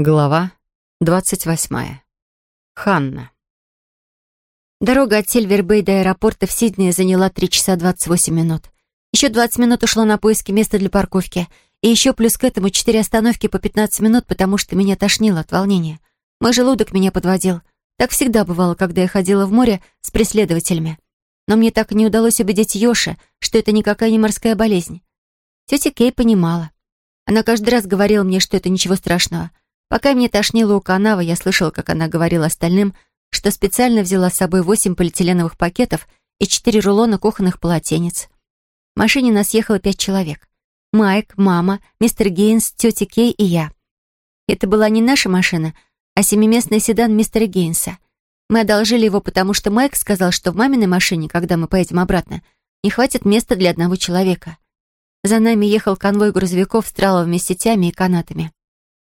Глава двадцать восьмая. Ханна. Дорога от Сильвербэй до аэропорта в Сиднее заняла 3 часа 28 минут. Еще 20 минут ушло на поиски места для парковки. И еще плюс к этому 4 остановки по 15 минут, потому что меня тошнило от волнения. Мой желудок меня подводил. Так всегда бывало, когда я ходила в море с преследователями. Но мне так и не удалось убедить Йоши, что это никакая не морская болезнь. Тетя Кей понимала. Она каждый раз говорила мне, что это ничего страшного — Пока мне тошнило у канавы, я слышала, как она говорила остальным, что специально взяла с собой восемь полиэтиленовых пакетов и четыре рулона кухонных полотенец. В машине нас ехало пять человек. Майк, мама, мистер Гейнс, тетя Кей и я. Это была не наша машина, а семиместный седан мистера Гейнса. Мы одолжили его, потому что Майк сказал, что в маминой машине, когда мы поедем обратно, не хватит места для одного человека. За нами ехал конвой грузовиков с траловыми сетями и канатами.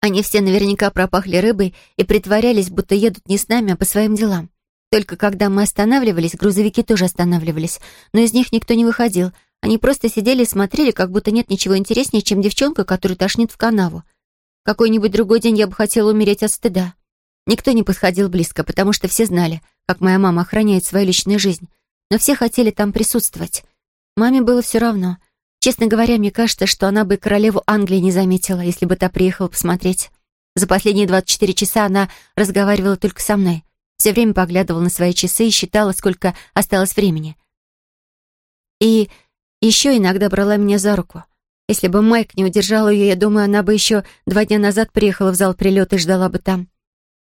Они все наверняка пропахли рыбой и притворялись, будто едут не с нами, а по своим делам. Только когда мы останавливались, грузовики тоже останавливались, но из них никто не выходил. Они просто сидели и смотрели, как будто нет ничего интереснее, чем девчонка, которая тошнит в канаву. Какой-нибудь другой день я бы хотела умереть от стыда. Никто не подходил близко, потому что все знали, как моя мама охраняет свою личную жизнь. Но все хотели там присутствовать. Маме было все равно. Честно говоря, мне кажется, что она бы королеву Англии не заметила, если бы та приехала посмотреть. За последние 24 часа она разговаривала только со мной. Все время поглядывала на свои часы и считала, сколько осталось времени. И еще иногда брала меня за руку. Если бы Майк не удержал ее, я думаю, она бы еще два дня назад приехала в зал прилета и ждала бы там.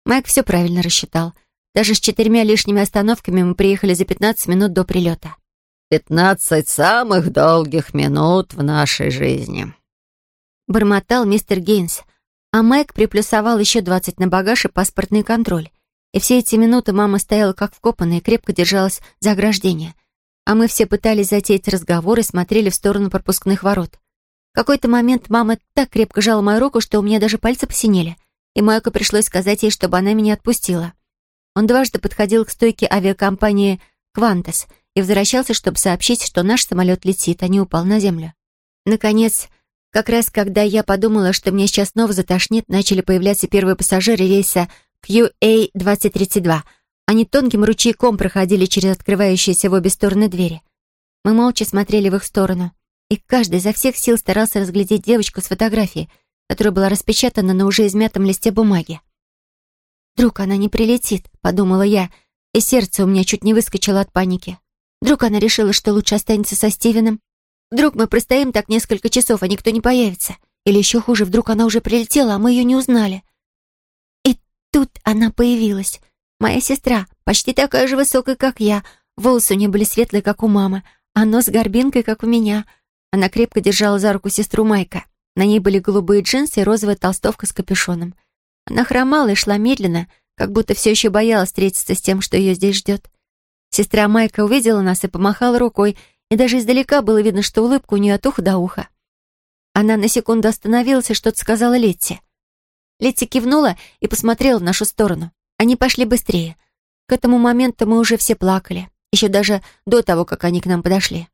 Майк все правильно рассчитал. Даже с четырьмя лишними остановками мы приехали за 15 минут до прилета. «Пятнадцать самых долгих минут в нашей жизни», — бормотал мистер Гейнс, а Майк приплюсовал еще двадцать на багаж и паспортный контроль. И все эти минуты мама стояла как вкопанная и крепко держалась за ограждение. А мы все пытались затеять разговор и смотрели в сторону пропускных ворот. В какой-то момент мама так крепко жала мою руку, что у меня даже пальцы посинели, и Майку пришлось сказать ей, чтобы она меня отпустила. Он дважды подходил к стойке авиакомпании «Квантес», и возвращался, чтобы сообщить, что наш самолет летит, а не упал на землю. Наконец, как раз когда я подумала, что мне сейчас снова затошнит, начали появляться первые пассажиры рейса QA-2032. Они тонким ручейком проходили через открывающиеся в обе стороны двери. Мы молча смотрели в их сторону, и каждый изо всех сил старался разглядеть девочку с фотографией, которая была распечатана на уже измятом листе бумаги. «Вдруг она не прилетит», — подумала я, и сердце у меня чуть не выскочило от паники. Вдруг она решила, что лучше останется со Стивеном? Вдруг мы простоим так несколько часов, а никто не появится? Или еще хуже, вдруг она уже прилетела, а мы ее не узнали? И тут она появилась. Моя сестра, почти такая же высокая, как я. Волосы у нее были светлые, как у мамы, а нос горбинкой, как у меня. Она крепко держала за руку сестру Майка. На ней были голубые джинсы и розовая толстовка с капюшоном. Она хромала и шла медленно, как будто все еще боялась встретиться с тем, что ее здесь ждет. Сестра Майка увидела нас и помахала рукой, и даже издалека было видно, что улыбка у нее от уха до уха. Она на секунду остановилась и что-то сказала Летти. Летти кивнула и посмотрела в нашу сторону. Они пошли быстрее. К этому моменту мы уже все плакали, еще даже до того, как они к нам подошли.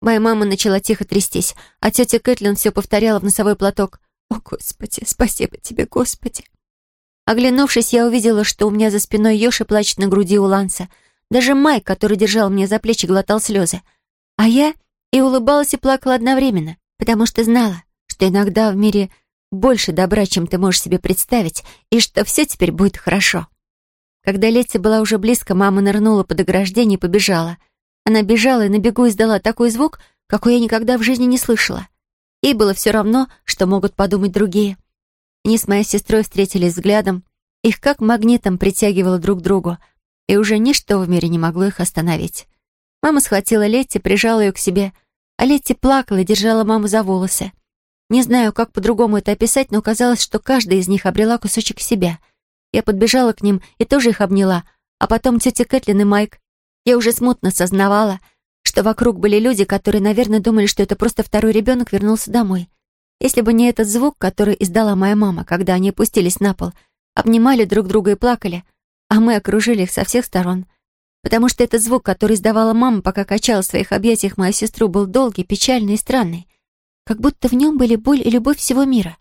Моя мама начала тихо трястись, а тетя Кэтлин все повторяла в носовой платок. «О, Господи, спасибо тебе, Господи!» Оглянувшись, я увидела, что у меня за спиной Йоши плачет на груди у Ланса — даже Майк, который держал мне за плечи, глотал слезы. А я и улыбалась, и плакала одновременно, потому что знала, что иногда в мире больше добра, чем ты можешь себе представить, и что все теперь будет хорошо. Когда Летти была уже близко, мама нырнула под ограждение и побежала. Она бежала и на бегу издала такой звук, какой я никогда в жизни не слышала. Ей было все равно, что могут подумать другие. Они с моей сестрой встретились взглядом. Их как магнитом притягивало друг к другу — и уже ничто в мире не могло их остановить. Мама схватила Летти, прижала ее к себе, а Летти плакала и держала маму за волосы. Не знаю, как по-другому это описать, но казалось, что каждая из них обрела кусочек себя. Я подбежала к ним и тоже их обняла, а потом тетя Кэтлин и Майк. Я уже смутно сознавала, что вокруг были люди, которые, наверное, думали, что это просто второй ребенок вернулся домой. Если бы не этот звук, который издала моя мама, когда они опустились на пол, обнимали друг друга и плакали — а мы окружили их со всех сторон. Потому что этот звук, который издавала мама, пока качала в своих объятиях мою сестру, был долгий, печальный и странный. Как будто в нем были боль и любовь всего мира.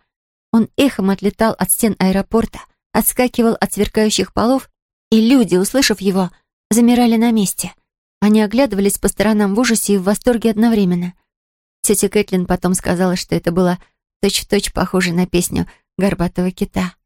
Он эхом отлетал от стен аэропорта, отскакивал от сверкающих полов, и люди, услышав его, замирали на месте. Они оглядывались по сторонам в ужасе и в восторге одновременно. Тетя Кэтлин потом сказала, что это было точь-в-точь -точь похоже на песню «Горбатого кита».